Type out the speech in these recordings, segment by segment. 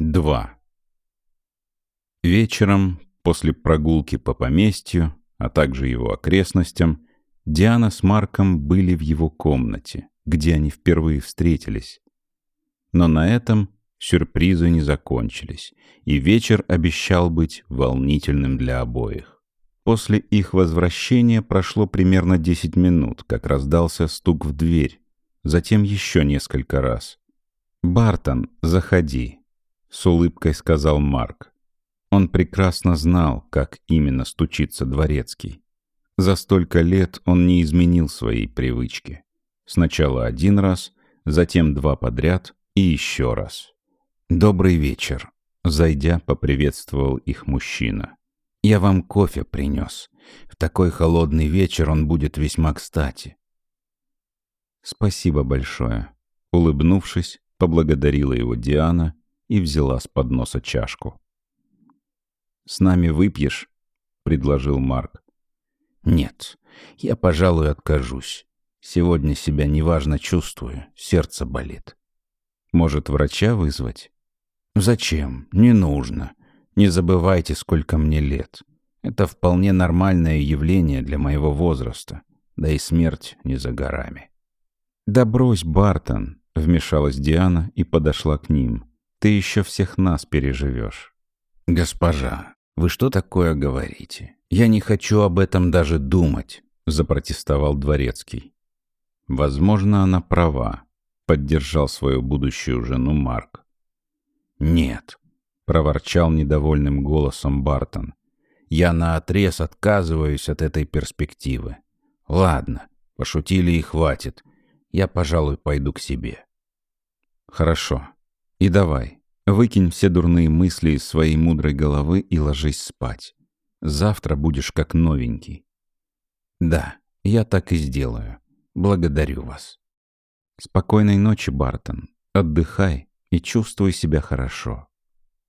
2. Вечером, после прогулки по поместью, а также его окрестностям, Диана с Марком были в его комнате, где они впервые встретились. Но на этом сюрпризы не закончились, и вечер обещал быть волнительным для обоих. После их возвращения прошло примерно 10 минут, как раздался стук в дверь, затем еще несколько раз. «Бартон, заходи», с улыбкой сказал Марк. Он прекрасно знал, как именно стучится дворецкий. За столько лет он не изменил своей привычки. Сначала один раз, затем два подряд и еще раз. «Добрый вечер», — зайдя, поприветствовал их мужчина. «Я вам кофе принес. В такой холодный вечер он будет весьма кстати». «Спасибо большое», — улыбнувшись, поблагодарила его Диана и взяла с подноса чашку. «С нами выпьешь?» — предложил Марк. «Нет, я, пожалуй, откажусь. Сегодня себя неважно чувствую, сердце болит. Может, врача вызвать?» «Зачем? Не нужно. Не забывайте, сколько мне лет. Это вполне нормальное явление для моего возраста, да и смерть не за горами». «Да брось, Бартон!» — вмешалась Диана и подошла к ним. Ты еще всех нас переживешь. Госпожа, вы что такое говорите? Я не хочу об этом даже думать, запротестовал дворецкий. Возможно, она права, поддержал свою будущую жену Марк. Нет, проворчал недовольным голосом Бартон. Я наотрез отказываюсь от этой перспективы. Ладно, пошутили и хватит. Я, пожалуй, пойду к себе. Хорошо, и давай, выкинь все дурные мысли из своей мудрой головы и ложись спать. Завтра будешь как новенький. Да, я так и сделаю. Благодарю вас. Спокойной ночи, Бартон. Отдыхай и чувствуй себя хорошо.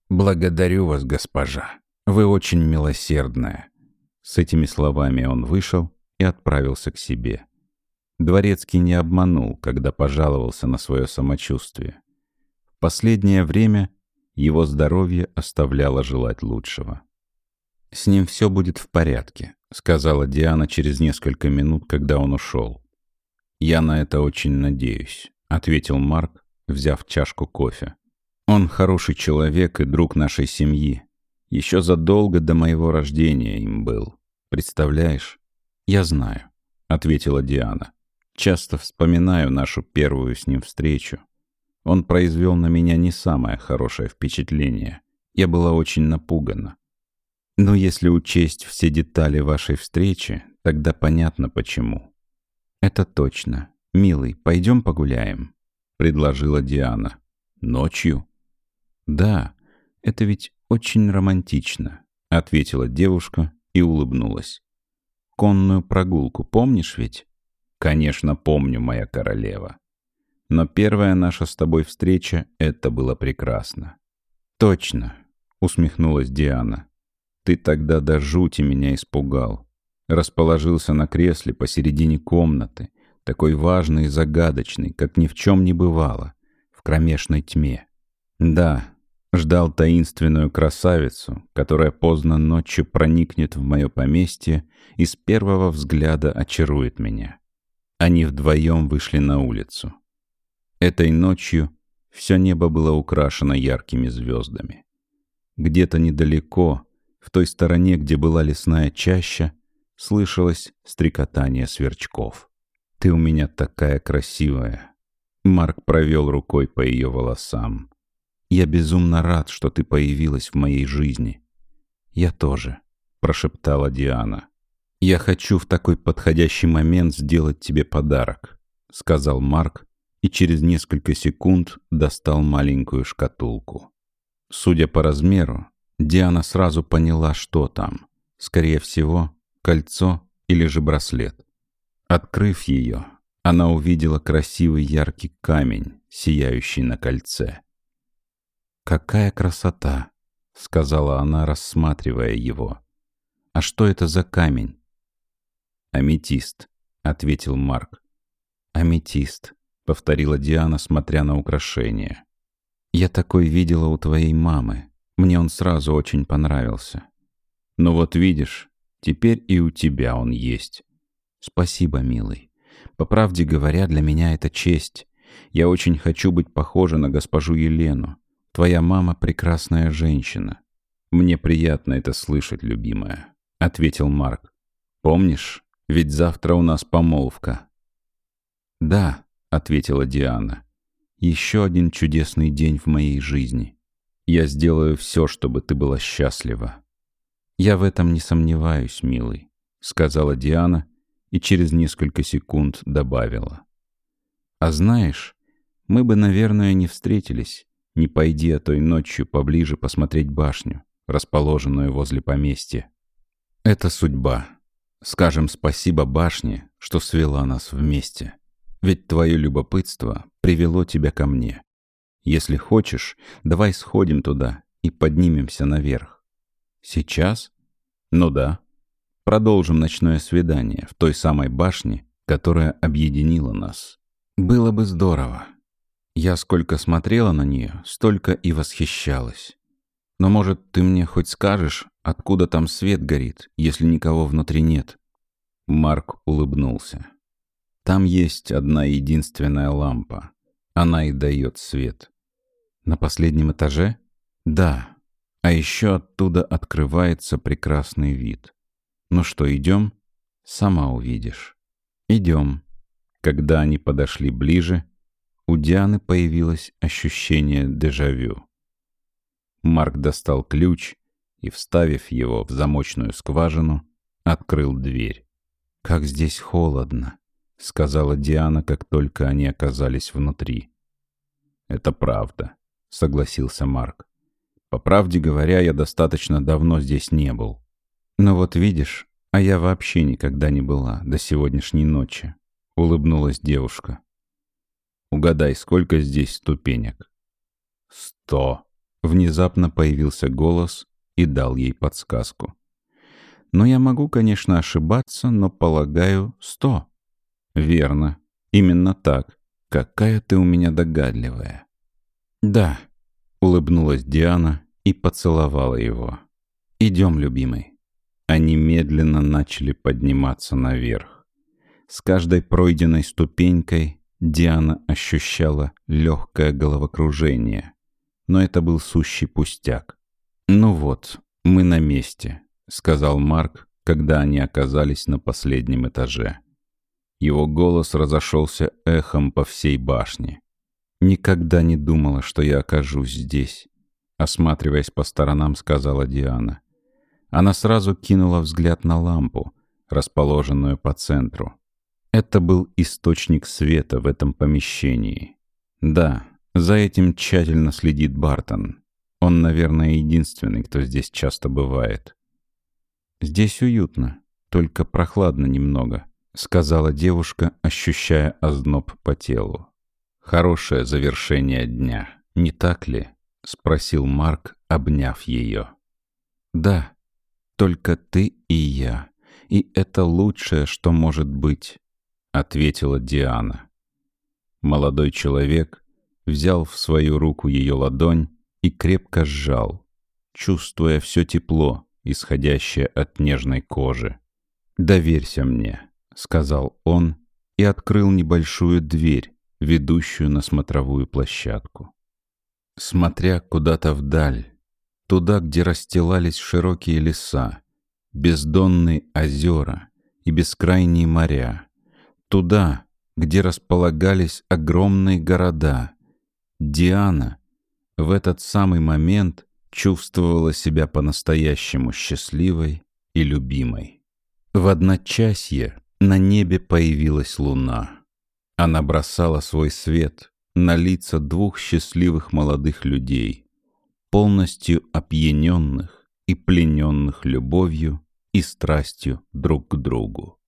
Благодарю вас, госпожа. Вы очень милосердная. С этими словами он вышел и отправился к себе. Дворецкий не обманул, когда пожаловался на свое самочувствие. Последнее время его здоровье оставляло желать лучшего. «С ним все будет в порядке», — сказала Диана через несколько минут, когда он ушел. «Я на это очень надеюсь», — ответил Марк, взяв чашку кофе. «Он хороший человек и друг нашей семьи. Еще задолго до моего рождения им был. Представляешь?» «Я знаю», — ответила Диана. «Часто вспоминаю нашу первую с ним встречу. Он произвел на меня не самое хорошее впечатление. Я была очень напугана. Но если учесть все детали вашей встречи, тогда понятно почему. Это точно. Милый, пойдем погуляем, предложила Диана. Ночью? Да, это ведь очень романтично, ответила девушка и улыбнулась. Конную прогулку помнишь ведь? Конечно, помню, моя королева. Но первая наша с тобой встреча — это было прекрасно. «Точно», — усмехнулась Диана. «Ты тогда до жути меня испугал. Расположился на кресле посередине комнаты, такой важный и загадочный, как ни в чем не бывало, в кромешной тьме. Да, ждал таинственную красавицу, которая поздно ночью проникнет в мое поместье и с первого взгляда очарует меня. Они вдвоем вышли на улицу. Этой ночью все небо было украшено яркими звездами. Где-то недалеко, в той стороне, где была лесная чаща, слышалось стрекотание сверчков. «Ты у меня такая красивая!» Марк провел рукой по ее волосам. «Я безумно рад, что ты появилась в моей жизни». «Я тоже», — прошептала Диана. «Я хочу в такой подходящий момент сделать тебе подарок», — сказал Марк, и через несколько секунд достал маленькую шкатулку. Судя по размеру, Диана сразу поняла, что там. Скорее всего, кольцо или же браслет. Открыв ее, она увидела красивый яркий камень, сияющий на кольце. «Какая красота!» — сказала она, рассматривая его. «А что это за камень?» «Аметист», — ответил Марк. «Аметист», — повторила Диана, смотря на украшение. Я такой видела у твоей мамы. Мне он сразу очень понравился. Но вот видишь, теперь и у тебя он есть. Спасибо, милый. По правде говоря, для меня это честь. Я очень хочу быть похожа на госпожу Елену. Твоя мама прекрасная женщина. Мне приятно это слышать, любимая, ответил Марк. Помнишь, ведь завтра у нас помолвка. Да, ответила Диана. Еще один чудесный день в моей жизни. Я сделаю все, чтобы ты была счастлива. Я в этом не сомневаюсь, милый, сказала Диана и через несколько секунд добавила. А знаешь, мы бы, наверное, не встретились, не пойди я той ночью поближе посмотреть башню, расположенную возле поместья. Это судьба. Скажем спасибо башне, что свела нас вместе. Ведь твое любопытство привело тебя ко мне. Если хочешь, давай сходим туда и поднимемся наверх. Сейчас? Ну да. Продолжим ночное свидание в той самой башне, которая объединила нас. Было бы здорово. Я сколько смотрела на нее, столько и восхищалась. Но, может, ты мне хоть скажешь, откуда там свет горит, если никого внутри нет?» Марк улыбнулся. «Там есть одна единственная лампа. Она и дает свет. На последнем этаже? Да. А еще оттуда открывается прекрасный вид. Ну что, идем? Сама увидишь. Идем». Когда они подошли ближе, у Дианы появилось ощущение дежавю. Марк достал ключ и, вставив его в замочную скважину, открыл дверь. «Как здесь холодно», — сказала Диана, как только они оказались внутри. «Это правда», — согласился Марк. «По правде говоря, я достаточно давно здесь не был. Но вот видишь, а я вообще никогда не была до сегодняшней ночи», — улыбнулась девушка. Угадай, сколько здесь ступенек? Сто. Внезапно появился голос и дал ей подсказку. Но я могу, конечно, ошибаться, но полагаю, сто. Верно. Именно так. Какая ты у меня догадливая. Да. Улыбнулась Диана и поцеловала его. Идем, любимый. Они медленно начали подниматься наверх. С каждой пройденной ступенькой Диана ощущала легкое головокружение, но это был сущий пустяк. «Ну вот, мы на месте», — сказал Марк, когда они оказались на последнем этаже. Его голос разошелся эхом по всей башне. «Никогда не думала, что я окажусь здесь», — осматриваясь по сторонам, сказала Диана. Она сразу кинула взгляд на лампу, расположенную по центру. Это был источник света в этом помещении. Да, за этим тщательно следит Бартон. Он, наверное, единственный, кто здесь часто бывает. «Здесь уютно, только прохладно немного», — сказала девушка, ощущая озноб по телу. «Хорошее завершение дня, не так ли?» — спросил Марк, обняв ее. «Да, только ты и я, и это лучшее, что может быть». — ответила Диана. Молодой человек взял в свою руку ее ладонь и крепко сжал, чувствуя все тепло, исходящее от нежной кожи. «Доверься мне», — сказал он и открыл небольшую дверь, ведущую на смотровую площадку. Смотря куда-то вдаль, туда, где расстилались широкие леса, бездонные озера и бескрайние моря, Туда, где располагались огромные города. Диана в этот самый момент чувствовала себя по-настоящему счастливой и любимой. В одночасье на небе появилась луна. Она бросала свой свет на лица двух счастливых молодых людей, полностью опьяненных и плененных любовью и страстью друг к другу.